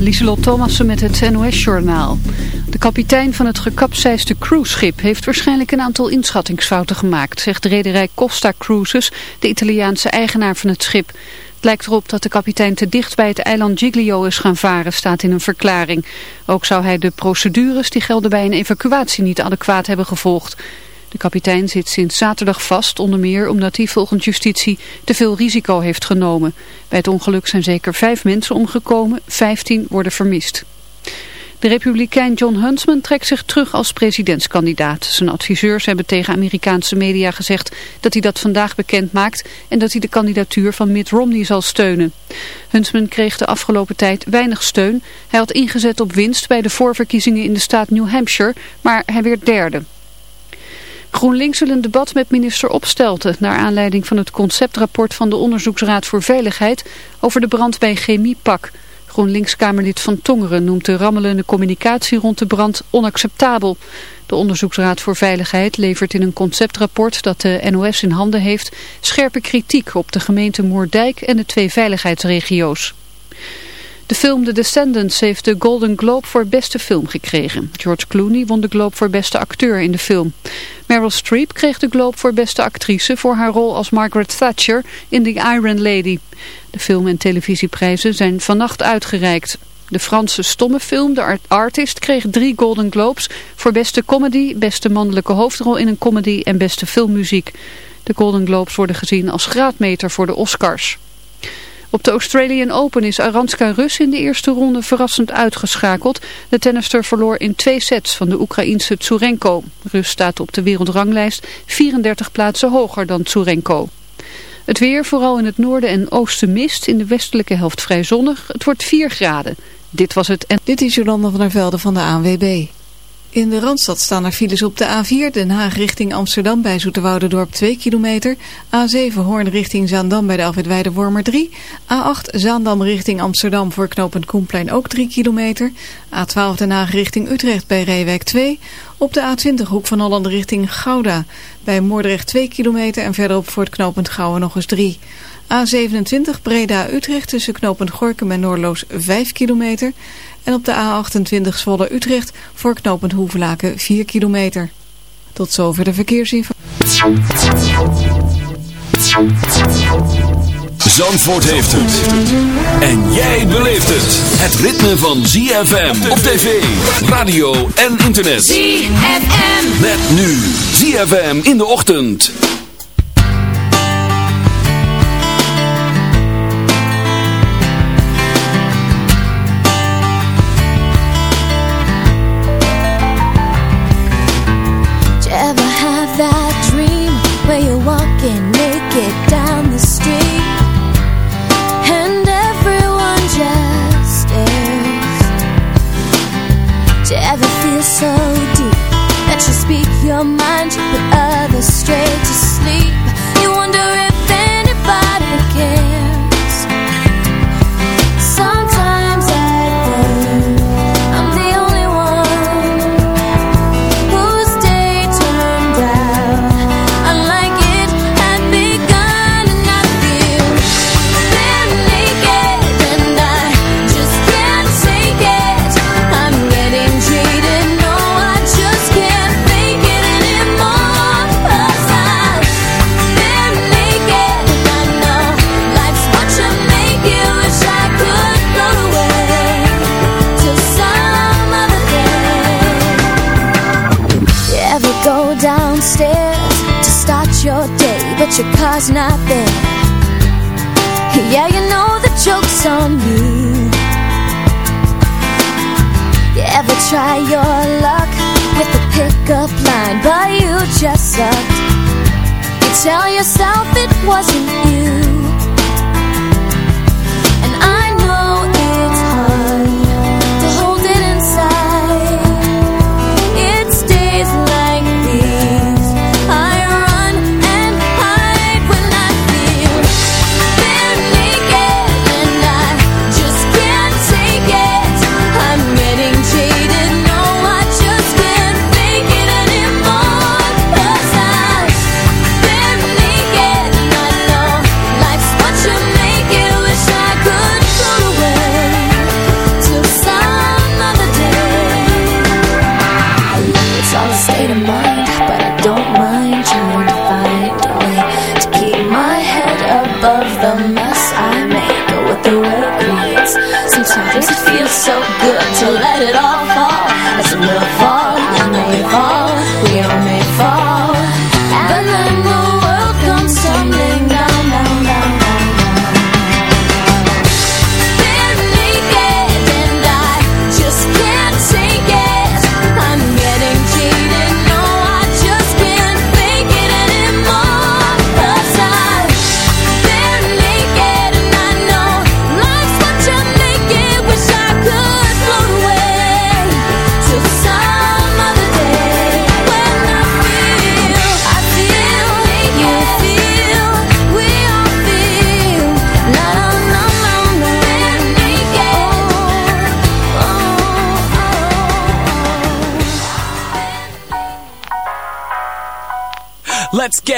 Lieselot Thomassen met het NOS-journaal. De kapitein van het gekapseisde cruiseschip heeft waarschijnlijk een aantal inschattingsfouten gemaakt, zegt de rederij Costa Cruises, de Italiaanse eigenaar van het schip. Het lijkt erop dat de kapitein te dicht bij het eiland Giglio is gaan varen, staat in een verklaring. Ook zou hij de procedures die gelden bij een evacuatie niet adequaat hebben gevolgd. De kapitein zit sinds zaterdag vast, onder meer omdat hij volgens justitie te veel risico heeft genomen. Bij het ongeluk zijn zeker vijf mensen omgekomen, vijftien worden vermist. De republikein John Huntsman trekt zich terug als presidentskandidaat. Zijn adviseurs hebben tegen Amerikaanse media gezegd dat hij dat vandaag bekend maakt en dat hij de kandidatuur van Mitt Romney zal steunen. Huntsman kreeg de afgelopen tijd weinig steun. Hij had ingezet op winst bij de voorverkiezingen in de staat New Hampshire, maar hij werd derde. GroenLinks wil een debat met minister Opstelten naar aanleiding van het conceptrapport van de Onderzoeksraad voor Veiligheid over de brand bij Chemiepak. GroenLinks-Kamerlid van Tongeren noemt de rammelende communicatie rond de brand onacceptabel. De Onderzoeksraad voor Veiligheid levert in een conceptrapport dat de NOS in handen heeft scherpe kritiek op de gemeente Moerdijk en de twee veiligheidsregio's. De film The Descendants heeft de Golden Globe voor beste film gekregen. George Clooney won de Globe voor beste acteur in de film. Meryl Streep kreeg de Globe voor beste actrice voor haar rol als Margaret Thatcher in The Iron Lady. De film- en televisieprijzen zijn vannacht uitgereikt. De Franse stomme film The Artist kreeg drie Golden Globes voor beste comedy, beste mannelijke hoofdrol in een comedy en beste filmmuziek. De Golden Globes worden gezien als graadmeter voor de Oscars. Op de Australian Open is Aranska Rus in de eerste ronde verrassend uitgeschakeld. De tennister verloor in twee sets van de Oekraïense Tsurenko. Rus staat op de wereldranglijst 34 plaatsen hoger dan Tsurenko. Het weer, vooral in het noorden en oosten mist, in de westelijke helft vrij zonnig. Het wordt 4 graden. Dit was het en... Dit is Jolanda van der Velde van de ANWB. In de Randstad staan er files op de A4 Den Haag richting Amsterdam bij Zoeterwoudendorp 2 kilometer. A7 Hoorn richting Zaandam bij de Alfred Wormer 3. A8 Zaandam richting Amsterdam voor knooppunt Koenplein ook 3 kilometer. A12 Den Haag richting Utrecht bij Reewijk 2. Op de A20 Hoek van Holland richting Gouda bij Moordrecht 2 kilometer en verderop voor het knooppunt Gouwen nog eens 3 A27 Breda-Utrecht tussen knooppunt Gorkum en Noorloos 5 kilometer. En op de A28 Zwolle-Utrecht voor knooppunt Hoevelaken 4 kilometer. Tot zover de verkeersinformatie. Zandvoort heeft het. En jij beleeft het. Het ritme van ZFM op tv, radio en internet. ZFM. Met nu ZFM in de ochtend. was not there Yeah, you know the joke's on me. You ever try your luck with a pickup line But you just sucked. You tell yourself it wasn't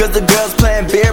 Cause the girls playing beer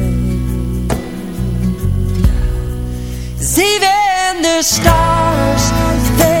the stars,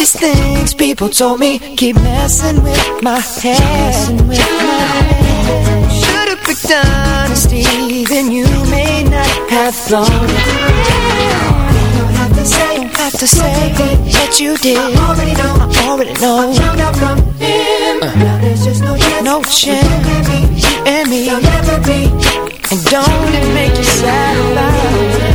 These things people told me keep messing with my head. Should've picked honesty, then you may not have it. Don't have to say, don't have to say that you did. I already know, I already know. I found out from him. Uh-huh. Now there's just no chance, no chance. You and me, never be. And don't it make you sad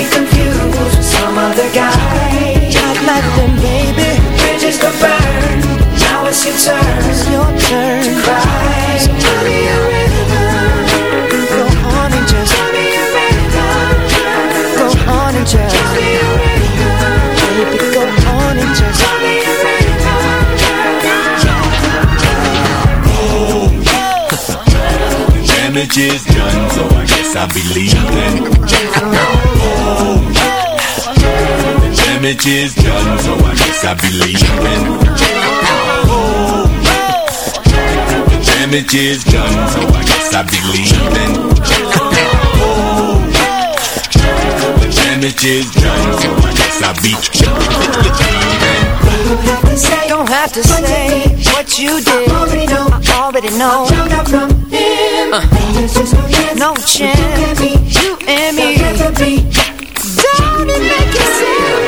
me confused with some other guy. Not like them, baby. Bridges go burn. Now it's your turn. It's your turn to cry. So tell me a rhythm. Go on and just tell me a rhythm. Go on and just tell me a rhythm. Baby, go on and just tell me a The damage is done, so I guess I'll be leaving. Oh, damage is done, so I guess I'll be leaving. Oh, damage is done, so I guess I'll be leaving. Oh, damage is done, so I guess I'll be leaving. Don't have to say what you did. I already know. I already know. found out from him. Uh. There's just no chance. No chance. You and me. Don't it make you sad?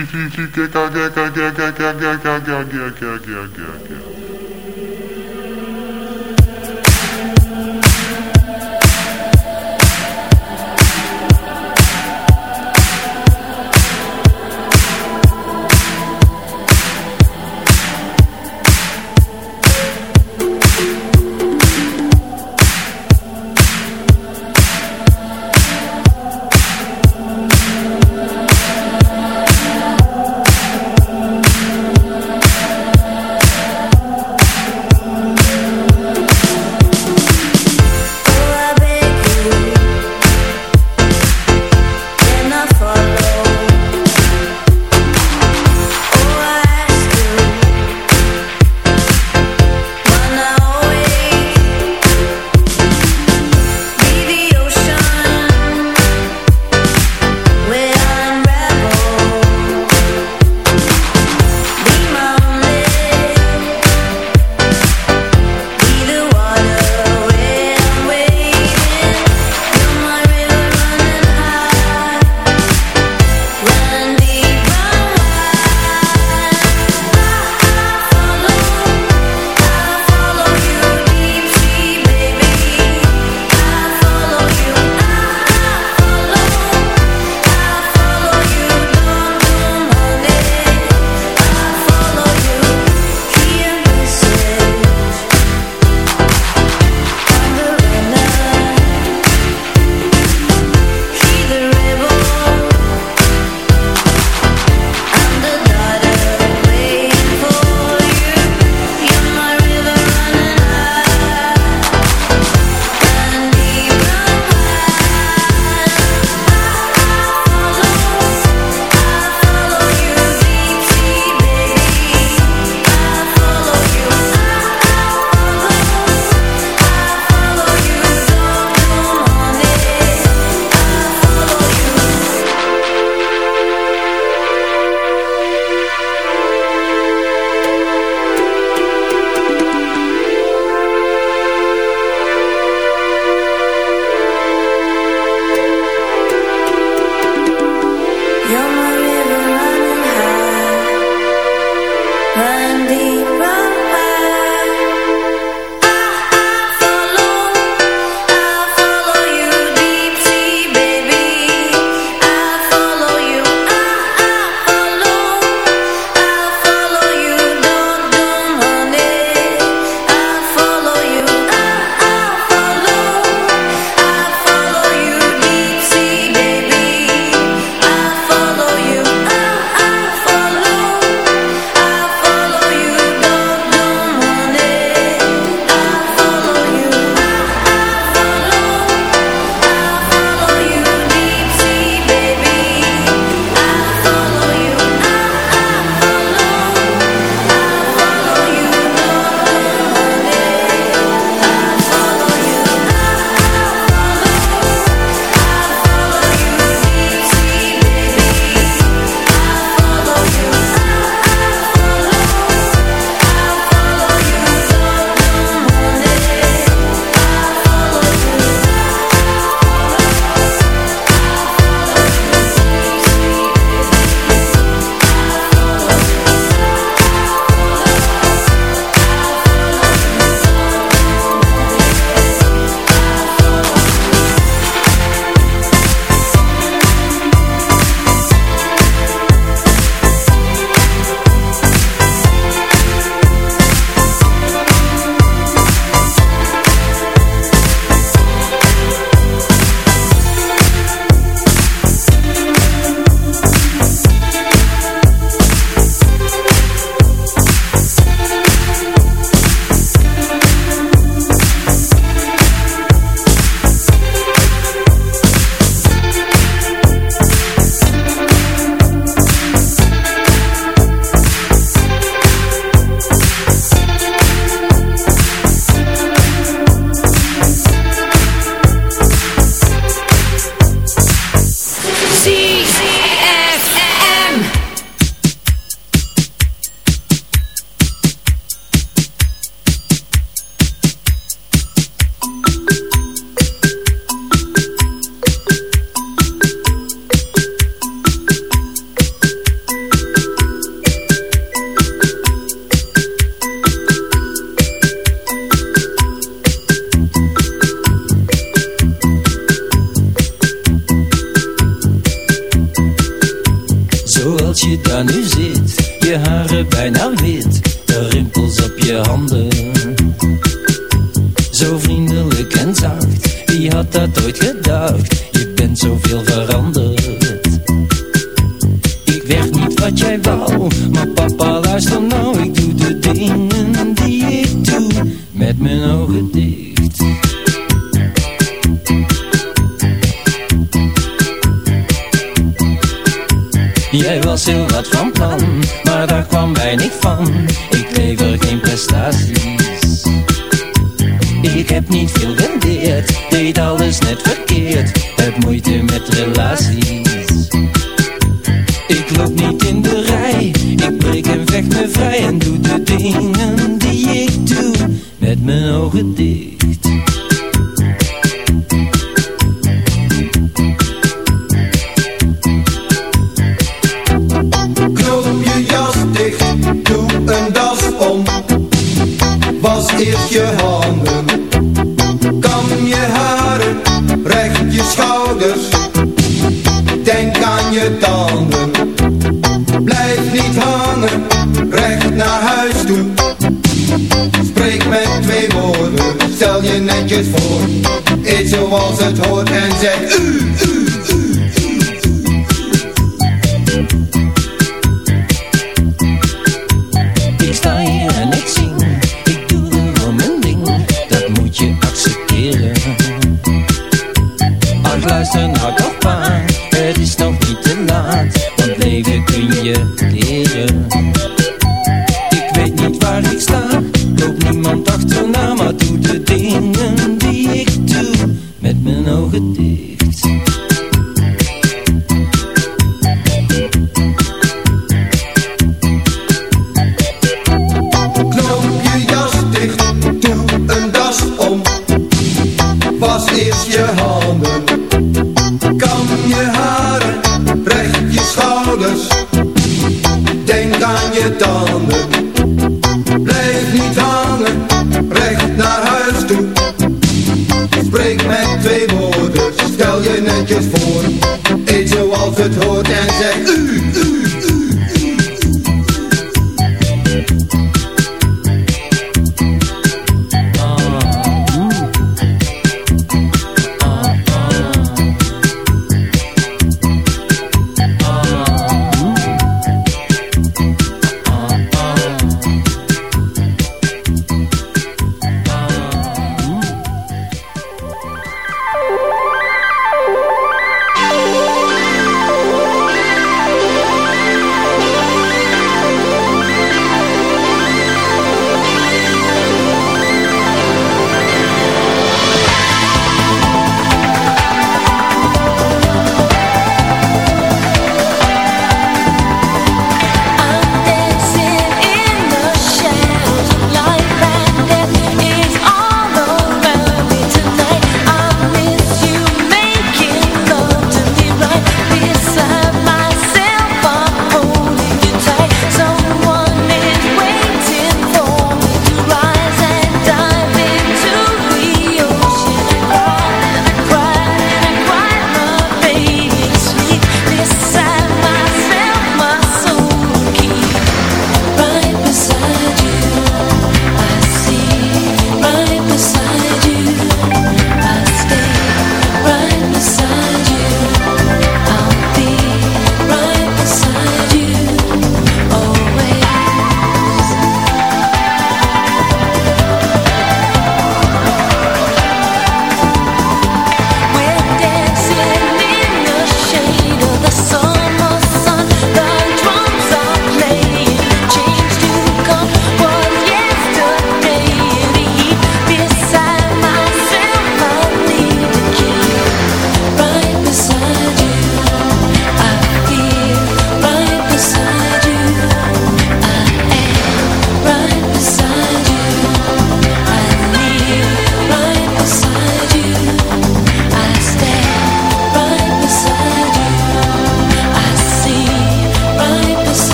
G G G G G G G G G G G G G G G G